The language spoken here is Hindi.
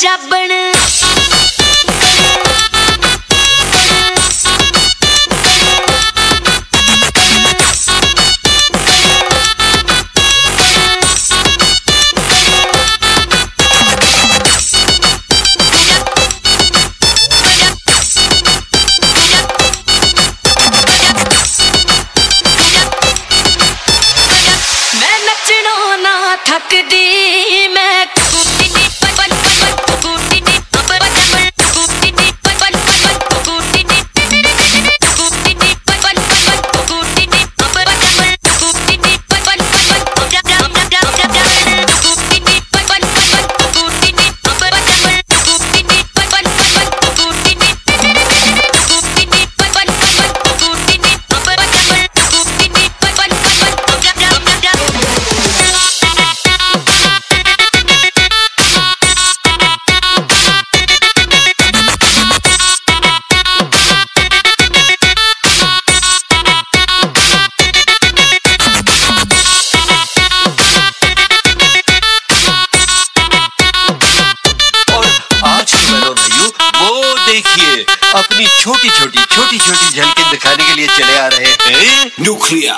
जाबण थकदी अपनी छोटी छोटी छोटी छोटी झलके दिखाने के लिए चले आ रहे हैं। न्यूक्लिया